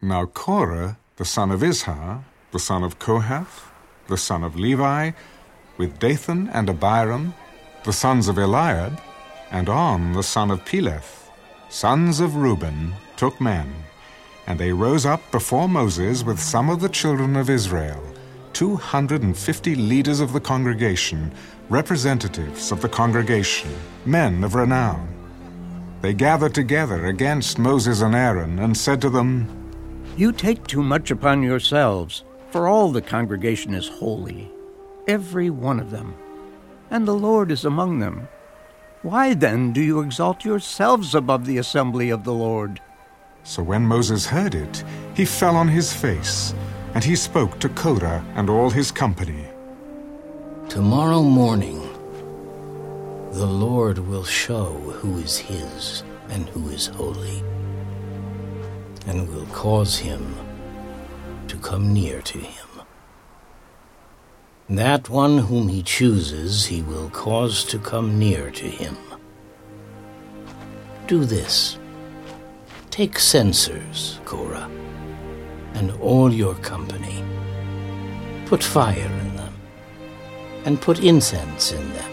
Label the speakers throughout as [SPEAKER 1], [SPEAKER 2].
[SPEAKER 1] Now Korah, the son of Izhar, the son of Kohath, the son of Levi, with Dathan and Abiram, the sons of Eliab, and On, the son of Peleth, sons of Reuben, took men, and they rose up before Moses with some of the children of Israel, two hundred and fifty leaders of the congregation, representatives of the congregation, men of renown. They gathered together against Moses and Aaron and said to them,
[SPEAKER 2] You take too much upon yourselves, for all the congregation is holy, every one of them, and the Lord is among them. Why then do you exalt yourselves above the assembly of the Lord?
[SPEAKER 1] So when Moses heard it, he fell on his face, and he spoke to Korah and all his company.
[SPEAKER 3] Tomorrow morning, the Lord will show who is his and who is holy, and will cause him to come near to him. That one whom he chooses, he will cause to come near to him. Do this. Take censers, Korah, and all your company. Put fire in them, and put incense in them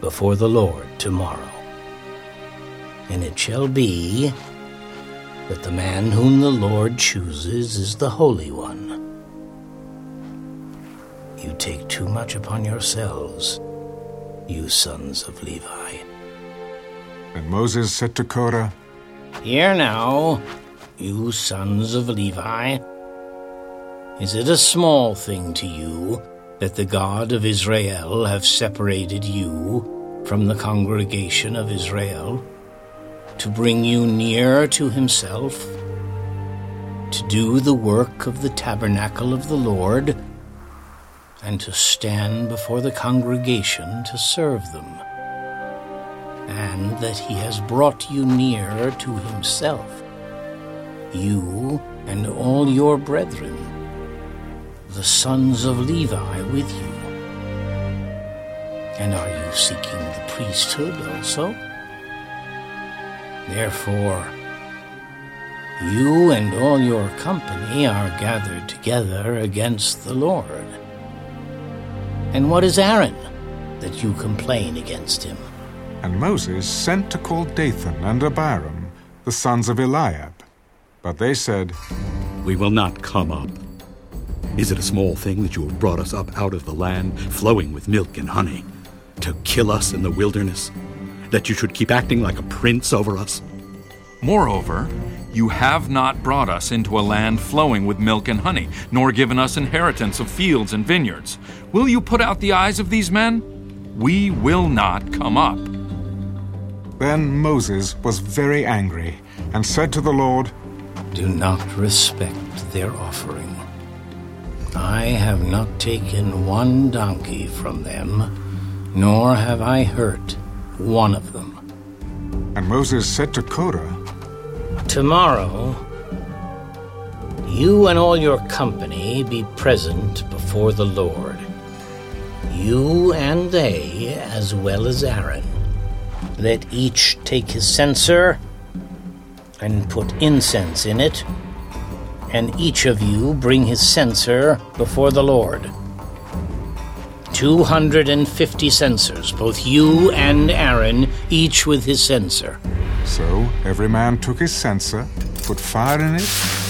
[SPEAKER 3] before the Lord tomorrow. And it shall be that the man whom the Lord chooses is the Holy One. You take too much upon yourselves, you sons of Levi.
[SPEAKER 1] And Moses said to Korah,
[SPEAKER 3] Hear now, you sons of Levi. Is it a small thing to you that the God of Israel have separated you from the congregation of Israel to bring you near to himself, to do the work of the tabernacle of the Lord, and to stand before the congregation to serve them? and that he has brought you near to himself, you and all your brethren, the sons of Levi with you. And are you seeking the priesthood also? Therefore, you and all your company are gathered together against the Lord. And what is Aaron that you complain against him?
[SPEAKER 1] And Moses sent to call Dathan and Abiram, the sons of Eliab. But they said,
[SPEAKER 4] We will not come up. Is it a small thing that you have brought us up out of the land flowing with milk and honey, to kill us in the wilderness? That you should keep acting like a prince over us?
[SPEAKER 5] Moreover, you have not brought us into a land flowing with milk and honey, nor given us inheritance of fields and vineyards. Will you put out the eyes of these men? We will not come up.
[SPEAKER 1] Then Moses was very angry and said to the Lord,
[SPEAKER 3] Do not respect their offering. I have not taken one donkey from them, nor have I hurt one of them.
[SPEAKER 1] And Moses said to Korah,
[SPEAKER 3] Tomorrow, you and all your company be present before the Lord, you and they, as well as Aaron. Let each take his censer and put incense in it, and each of you bring his censer before the Lord. 250 censers, both you and Aaron, each with his censer.
[SPEAKER 1] So every man took his censer, put fire in it,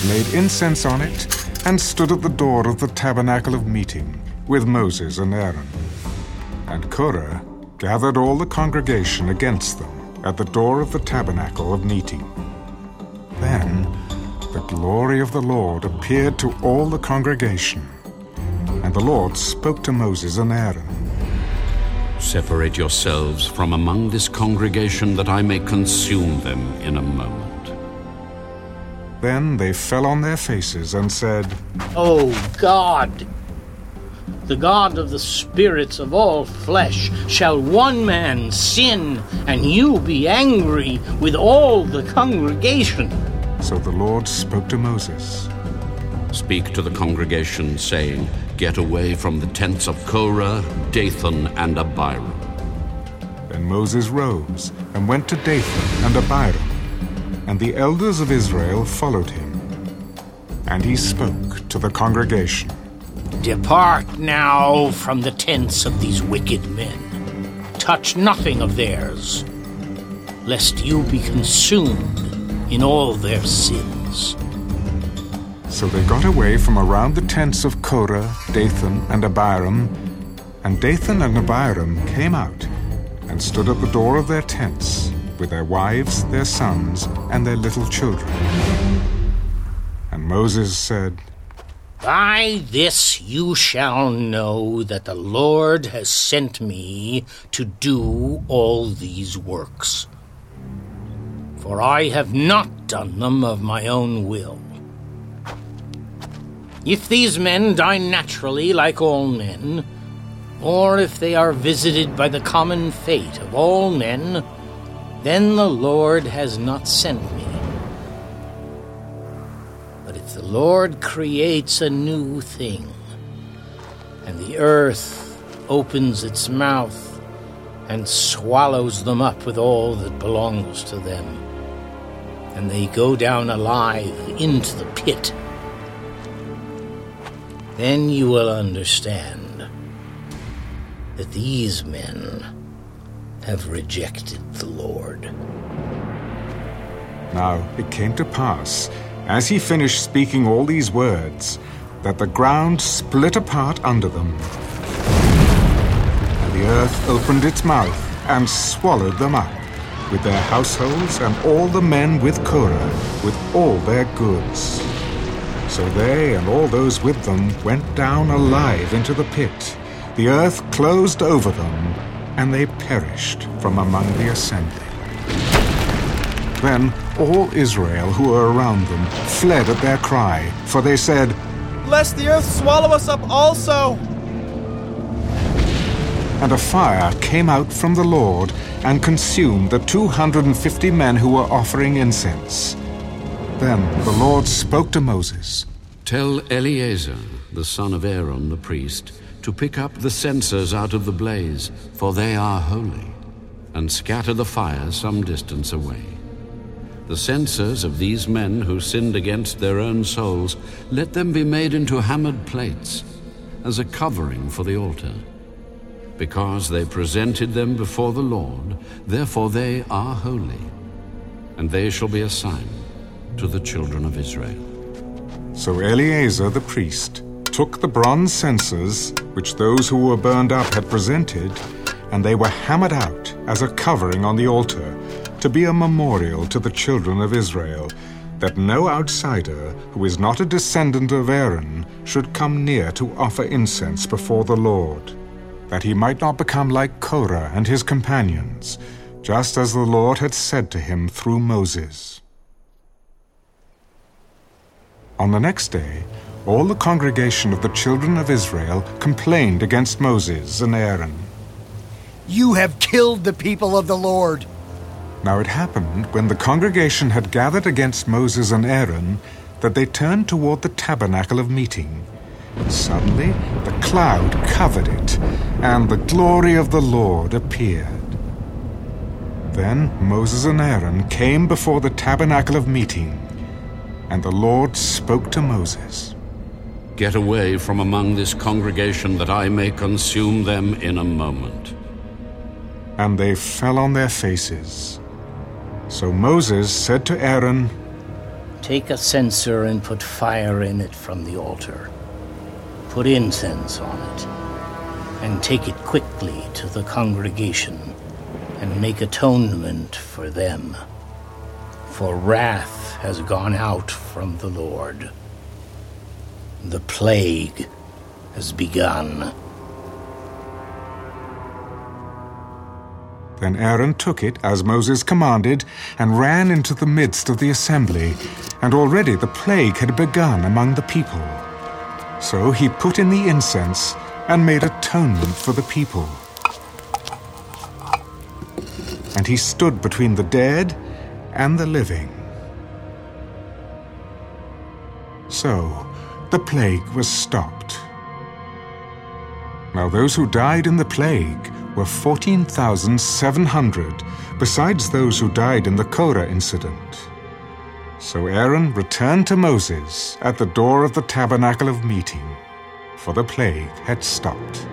[SPEAKER 1] laid incense on it, and stood at the door of the tabernacle of meeting with Moses and Aaron. And Korah gathered all the congregation against them at the door of the tabernacle of meeting. Then the glory of the Lord appeared to all the congregation, and the Lord spoke to Moses and Aaron.
[SPEAKER 6] Separate yourselves from among this congregation that I may consume them in a moment.
[SPEAKER 1] Then they fell on their faces and said,
[SPEAKER 3] O God, the God of the spirits of all flesh, shall one man sin, and you be angry with all the congregation?
[SPEAKER 1] So the Lord spoke to Moses.
[SPEAKER 6] Speak to the congregation, saying, Get away from the tents of Korah, Dathan, and Abiram.
[SPEAKER 1] Then Moses rose and went to Dathan and Abiram, and the elders of Israel followed him. And he spoke to the congregation.
[SPEAKER 3] Depart now from the tents of these wicked men. Touch nothing of theirs, lest you be consumed in all their sins.
[SPEAKER 1] So they got away from around the tents of Korah, Dathan, and Abiram, and Dathan and Abiram came out and stood at the door of their tents with their wives, their sons, and their little children. And Moses said,
[SPEAKER 3] By this you shall know that the Lord has sent me to do all these works. For I have not done them of my own will. If these men die naturally like all men, or if they are visited by the common fate of all men, then the Lord has not sent me. But if the Lord creates a new thing, and the earth opens its mouth and swallows them up with all that belongs to them, and they go down alive into the pit, then you will understand that these men have rejected the Lord.
[SPEAKER 1] Now it came to pass, as he finished speaking all these words, that the ground split apart under them, and the earth opened its mouth and swallowed them up, with their households and all the men with Korah, with all their goods. So they and all those with them went down alive into the pit. The earth closed over them, and they perished from among the assembly. Then all Israel who were around them fled at their cry, for they said,
[SPEAKER 7] Lest the earth swallow us up also!
[SPEAKER 1] And a fire came out from the Lord and consumed the 250 men who were offering incense. Then the Lord spoke to Moses
[SPEAKER 6] Tell Eleazar, the son of Aaron the priest, to pick up the censers out of the blaze, for they are holy, and scatter the fire some distance away. The censers of these men who sinned against their own souls, let them be made into hammered plates, as a covering for the altar. Because they presented them before the Lord, therefore they are holy, and they shall be a sign to the children of Israel.
[SPEAKER 1] So Eleazar the priest took the bronze censers which those who were burned up had presented, and they were hammered out as a covering on the altar, to be a memorial to the children of Israel, that no outsider who is not a descendant of Aaron should come near to offer incense before the Lord, that he might not become like Korah and his companions, just as the Lord had said to him through Moses. On the next day, all the congregation of the children of Israel complained against Moses and Aaron.
[SPEAKER 8] You have killed the people of the Lord.
[SPEAKER 1] Now it happened, when the congregation had gathered against Moses and Aaron, that they turned toward the tabernacle of meeting. Suddenly the cloud covered it, and the glory of the Lord appeared. Then Moses and Aaron came before the tabernacle of meeting, and the Lord spoke to Moses.
[SPEAKER 6] Get away from among this congregation, that I may consume them in a moment.
[SPEAKER 1] And they fell on their faces. So Moses said to Aaron,
[SPEAKER 3] Take a censer and put fire in it from the altar. Put incense on it, and take it quickly to the congregation, and make atonement for them. For wrath has gone out from the Lord the plague has begun.
[SPEAKER 1] Then Aaron took it, as Moses commanded, and ran into the midst of the assembly, and already the plague had begun among the people. So he put in the incense and made atonement for the people. And he stood between the dead and the living. So, the plague was stopped. Now, those who died in the plague were 14,700, besides those who died in the Korah incident. So Aaron returned to Moses at the door of the tabernacle of meeting, for the plague had stopped.